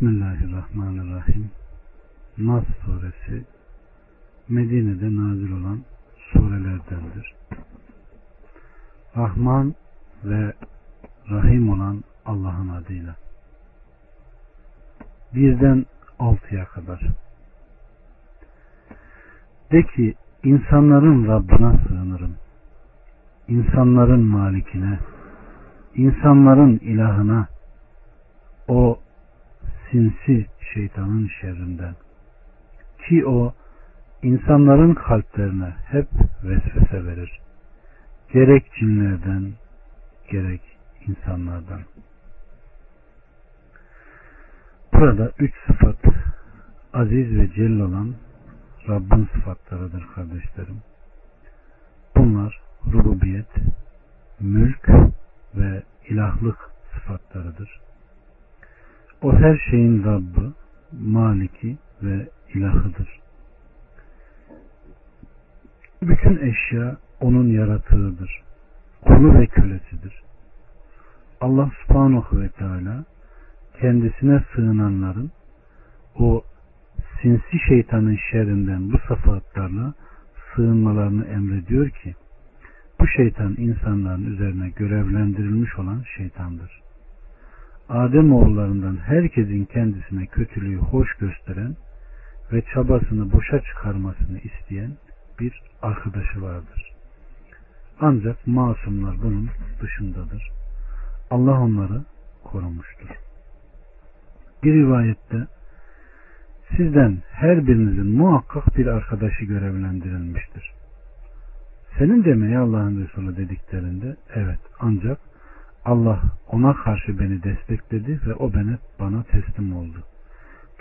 Bismillahirrahmanirrahim. Nas suresi Medine'de nazil olan surelerdendir. Rahman ve Rahim olan Allah'ın adıyla. Birden altıya kadar. De ki insanların Rabbına sığınırım. İnsanların malikine, insanların ilahına, o sinsi şeytanın şerrinden. Ki o insanların kalplerine hep vesvese verir. Gerek cinlerden, gerek insanlardan. Burada üç sıfat aziz ve celil olan Rabbin sıfatlarıdır kardeşlerim. Bunlar rububiyet, mülk ve ilahlık sıfatlarıdır. O her şeyin Rabbi, maliki ve ilahıdır. Bütün eşya onun yaratığıdır. Kulu ve kölesidir. Allah subhanahu ve teala kendisine sığınanların o sinsi şeytanın şerrinden bu sıfatlarla sığınmalarını emrediyor ki bu şeytan insanların üzerine görevlendirilmiş olan şeytandır. Adem oğullarından herkesin kendisine kötülüğü hoş gösteren ve çabasını boşa çıkarmasını isteyen bir arkadaşı vardır. Ancak masumlar bunun dışındadır. Allah onları korumuştur. Bir rivayette sizden her birinizin muhakkak bir arkadaşı görevlendirilmiştir. Senin de mi Allah'ın Resulü dediklerinde evet ancak Allah ona karşı beni destekledi ve o bana, bana teslim oldu.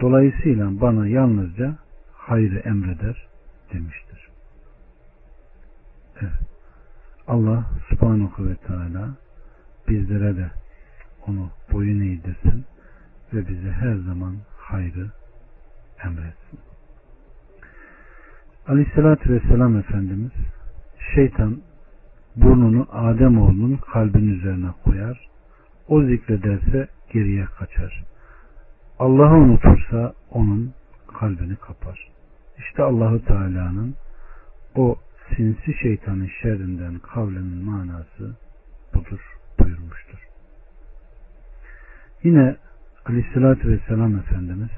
Dolayısıyla bana yalnızca hayrı emreder demiştir. Evet. Allah subhanahu ve teala bizlere de onu boyun eğdirsin ve bize her zaman hayrı emretsin. Aleyhissalatü vesselam Efendimiz şeytan burnunu Ademoğlunun kalbinin üzerine koyar. O zikrederse geriye kaçar. Allah'ı unutursa onun kalbini kapar. İşte Allahu Teala'nın o sinsi şeytanın şerrinden kavlinin manası budur buyurmuştur. Yine Aleyhisselatü Vesselam Efendimiz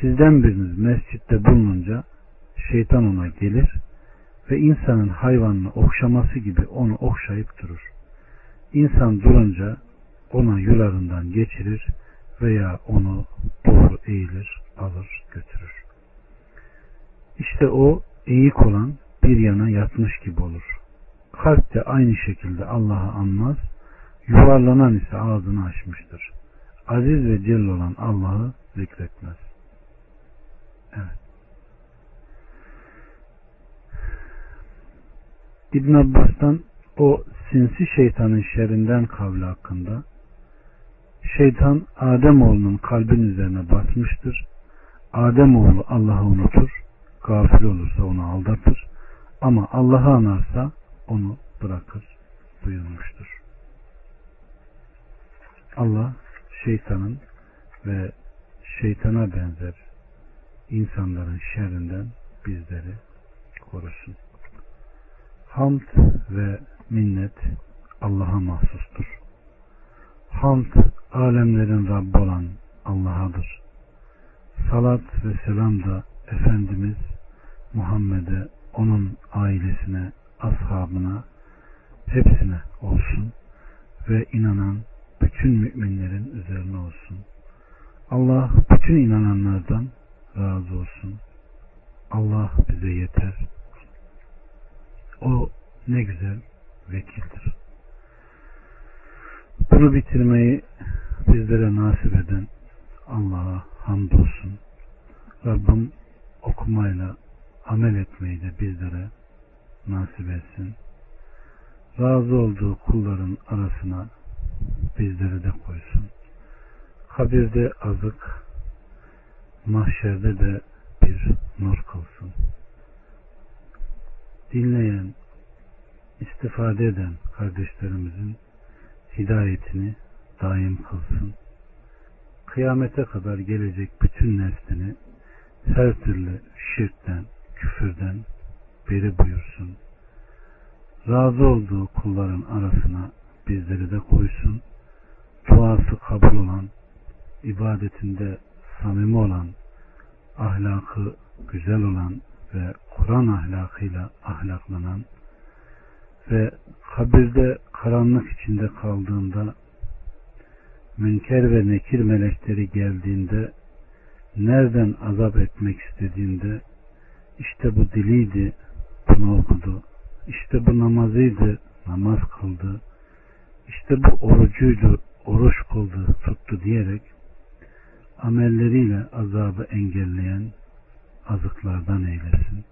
sizden biriniz mescitte bulununca şeytan ona gelir ve insanın hayvanını okşaması gibi onu okşayıp durur. İnsan durunca ona yularından geçirir veya onu doğru eğilir, alır, götürür. İşte o eğik olan bir yana yatmış gibi olur. Kalp de aynı şekilde Allah'ı anmaz, yuvarlanan ise ağzını açmıştır. Aziz ve celil olan Allah'ı zikretmez. Evet. İbn Abbas'tan o sinsi şeytanın şerrinden kavli hakkında şeytan Ademoğlunun kalbin üzerine basmıştır. Ademoğlu Allah'ı unutur, gafil olursa onu aldatır ama Allah'ı anarsa onu bırakır buyurmuştur. Allah şeytanın ve şeytana benzer insanların şerrinden bizleri korusun. Hamd ve minnet Allah'a mahsustur. Hamd alemlerin Rabbi olan Allah'adır. Salat ve selam da Efendimiz Muhammed'e, onun ailesine, ashabına, hepsine olsun ve inanan bütün müminlerin üzerine olsun. Allah bütün inananlardan razı olsun. Allah bize yeter. Ne güzel vekildir. Bunu bitirmeyi bizlere nasip eden Allah'a hamdolsun. Rabbim okumayla amel etmeyi de bizlere nasip etsin. Razı olduğu kulların arasına bizleri de koysun. Kabirde azık, mahşerde de bir nur kılsın dinleyen, istifade eden kardeşlerimizin hidayetini daim kılsın. kıyamete kadar gelecek bütün neslini her türlü şirkten, küfürden beri buyursun. Razı olduğu kulların arasına bizleri de koysun. Duası kabul olan, ibadetinde samimi olan, ahlakı güzel olan ve Kur'an ahlakıyla ahlaklanan ve kabirde karanlık içinde kaldığında münker ve nekir melekleri geldiğinde nereden azap etmek istediğinde işte bu diliydi bunu okudu işte bu namazıydı namaz kıldı işte bu orucuydu oruç kıldı tuttu diyerek amelleriyle azabı engelleyen azıklardan eylesin.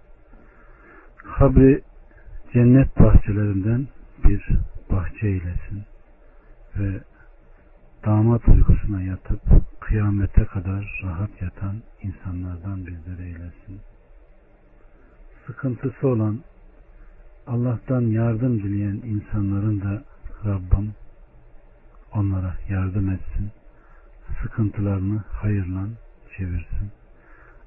Kabri cennet bahçelerinden bir bahçe eylesin ve damat uykusuna yatıp kıyamete kadar rahat yatan insanlardan bizleri eylesin. Sıkıntısı olan Allah'tan yardım dileyen insanların da Rabbim onlara yardım etsin. Sıkıntılarını hayırla çevirsin.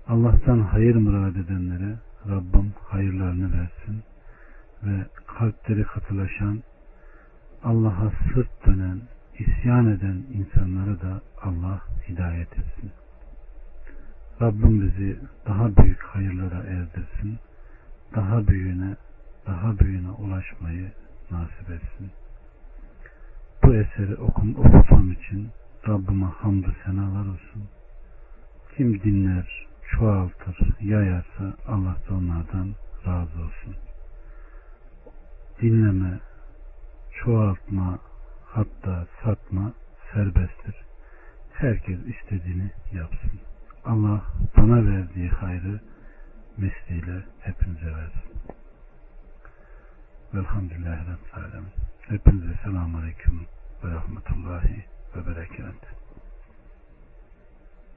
Allah'tan hayır murad edenlere Rabbim hayırlarını versin ve kalpleri katılaşan Allah'a sırt dönen isyan eden insanlara da Allah hidayet etsin. Rabbim bizi daha büyük hayırlara erdirsin. Daha büyüğüne, daha büyüğüne ulaşmayı nasip etsin. Bu eseri okum, okutum için Rabbime hamdü senalar olsun. Kim dinler, çoğaltır, yayarsa Allah da onlardan razı olsun. Dinleme, çoğaltma, hatta satma serbesttir. Herkes istediğini yapsın. Allah bana verdiği hayrı misliyle hepinize versin. Velhamdülillahi Rabbil. Hepinize selamun aleyküm ve rahmetullahi ve berekat.